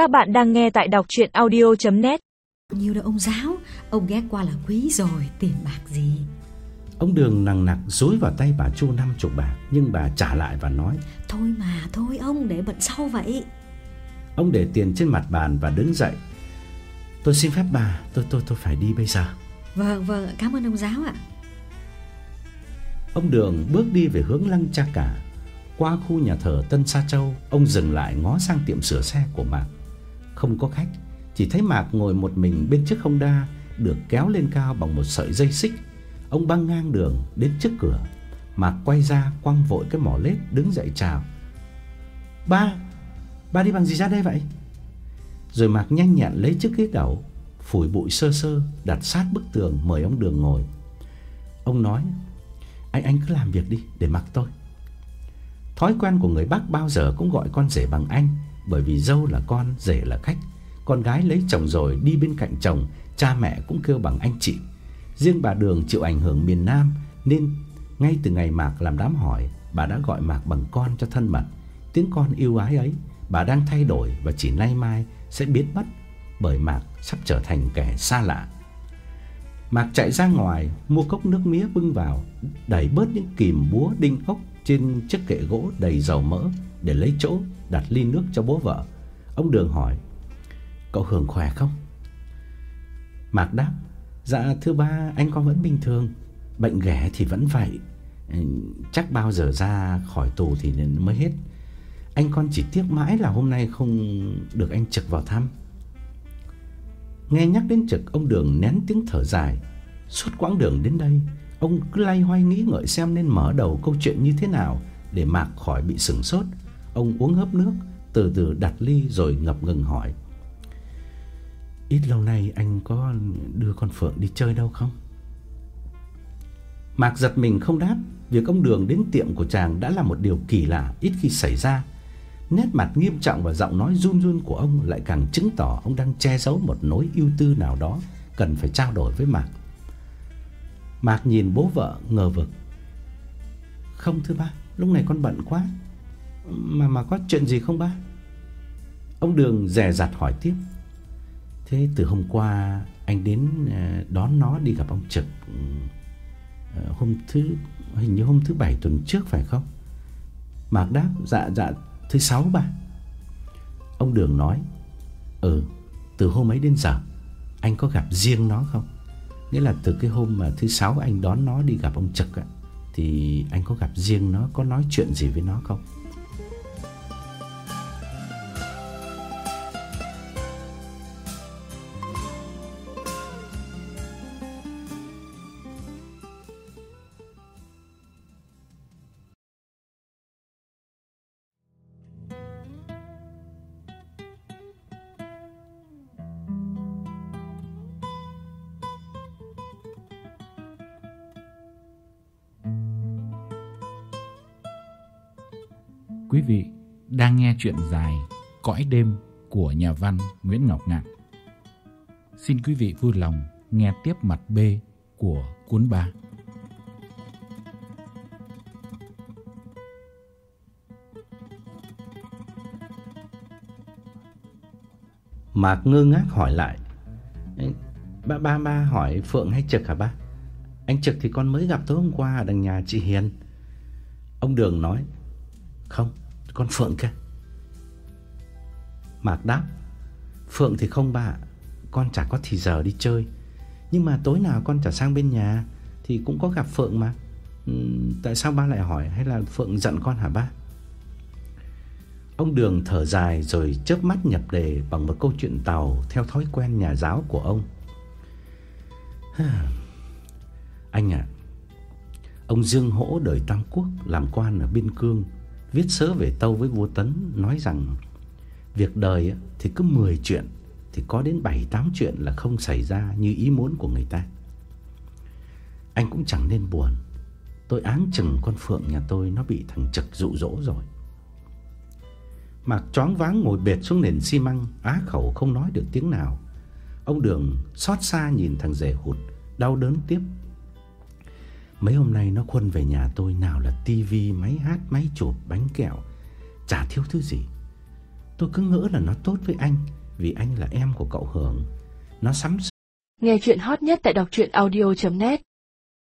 Các bạn đang nghe tại đọc chuyện audio.net Nhiều đâu ông giáo Ông ghé qua là quý rồi Tiền bạc gì? Ông Đường nằng nặc dối vào tay bà Chu năm chục bạc Nhưng bà trả lại và nói Thôi mà thôi ông để bận sau vậy. Ông để tiền trên mặt bàn và đứng dậy. Tôi xin phép bà Tôi tôi tôi phải đi bây giờ. Vâng vâng cảm ơn ông giáo ạ. Ông Đường bước đi về hướng lăng cha cả. Qua khu nhà thờ Tân Sa Châu Ông dừng lại ngó sang tiệm sửa xe của Mạc không có khách. Chỉ thấy Mạc ngồi một mình bên chiếc Honda Được kéo lên cao bằng một sợi dây xích. Ông băng ngang đường đến trước cửa. Mạc quay ra quăng vội cái mỏ lết Đứng dậy chào. Ba Ba đi bằng gì ra đây vậy? Rồi Mạc nhanh nhẹn lấy chiếc ghế đầu Phủi bụi sơ sơ, Đặt sát bức tường mời ông Đường ngồi. Ông nói, Anh anh cứ làm việc đi, để mặc tôi. Thói quen của người Bắc bao giờ cũng gọi con rể bằng anh. Bởi vì dâu là con, rể là khách. Con gái lấy chồng rồi đi bên cạnh chồng Cha mẹ cũng kêu bằng anh chị. Riêng bà Đường chịu ảnh hưởng miền Nam Nên ngay từ ngày Mạc làm đám hỏi Bà đã gọi Mạc bằng con cho thân mật. Tiếng con yêu ái ấy Bà đang thay đổi và chỉ nay mai sẽ biến mất Bởi Mạc sắp trở thành kẻ xa lạ. Mạc chạy ra ngoài Mua cốc nước mía bưng vào Đẩy bớt những kìm búa đinh ốc trên chiếc kệ gỗ đầy dầu mỡ Để lấy chỗ đặt ly nước cho bố vợ. Ông Đường hỏi, Cậu Hưởng khỏe không? Mạc đáp Dạ thưa ba, anh con vẫn bình thường. Bệnh ghẻ thì vẫn vậy. Ừ, chắc bao giờ ra khỏi tù thì mới hết. Anh con chỉ tiếc mãi là hôm nay không được anh Trực vào thăm. Nghe nhắc đến Trực, Ông Đường nén tiếng thở dài. Suốt quãng đường đến đây Ông cứ lay hoay nghĩ ngợi xem nên mở đầu câu chuyện như thế nào Để Mạc khỏi bị sừng sốt. Ông uống hớp nước, Từ từ đặt ly rồi ngập ngừng hỏi. Ít lâu nay anh có đưa con Phượng đi chơi đâu không? Mạc giật mình không đáp. Việc ông Đường đến tiệm của chàng đã là một điều kỳ lạ, Ít khi xảy ra. Nét mặt nghiêm trọng và giọng nói run run của ông Lại càng chứng tỏ ông đang che giấu một nỗi ưu tư nào đó Cần phải trao đổi với Mạc. Mạc nhìn bố vợ ngờ vực. Không thưa ba Lúc này con bận quá. Mà mà có chuyện gì không ba Ông Đường dè dặt hỏi tiếp. Thế từ hôm qua Anh đến ờ, đón nó đi gặp ông Trực. Ừ, ờ, hôm thứ, Hình như hôm thứ bảy tuần trước phải không? Mạc đáp Dạ dạ thứ sáu ba Ông Đường nói Ừ từ hôm ấy đến giờ Anh có gặp riêng nó không? Nghĩa là từ cái hôm mà thứ sáu anh đón nó đi gặp ông Trực á, Thì anh có gặp riêng nó Có nói chuyện gì với nó không? Quý vị đang nghe chuyện dài Cõi đêm của nhà văn Nguyễn Ngọc Ngạn. Xin quý vị vui lòng nghe tiếp mặt B của cuốn 3. Mạc ngơ ngác hỏi lại Ba ba ba hỏi Phượng hay Trực hả ba Anh Trực thì con mới gặp tối hôm qua Ở đằng nhà chị Hiền Ông Đường nói, Không con Phượng kia. Mạc đáp Phượng thì không bà Con chả có thì giờ đi chơi. Nhưng mà tối nào con chả sang bên nhà Thì cũng có gặp Phượng mà. Ừ, Tại sao ba lại hỏi Hay là Phượng giận con hả ba? Ông Đường thở dài Rồi chớp mắt nhập đề Bằng một câu chuyện tàu Theo thói quen nhà giáo của ông. Anh à Ông Dương Hỗ đời Tam Quốc Làm quan ở Biên Cương. Viết sớ về tâu với vua Tấn, Nói rằng, Việc đời thì cứ 10 chuyện, Thì có đến 7-8 chuyện là không xảy ra Như ý muốn của người ta. Anh cũng chẳng nên buồn. Tôi áng chừng con Phượng nhà tôi, Nó bị thằng Trực dụ dỗ rồi. Mạc choáng váng ngồi bệt xuống nền xi măng, Á khẩu không nói được tiếng nào. Ông Đường xót xa nhìn thằng rể hụt, Đau đớn tiếp. Mấy hôm nay nó khuân về nhà tôi Nào là tivi, máy hát, máy chụp, bánh kẹo. Chả thiếu thứ gì. Tôi cứ ngỡ là nó tốt với anh vì anh là em của cậu Hưởng. Nó sắm Nghe chuyện hot nhất tại đọc truyện audio.net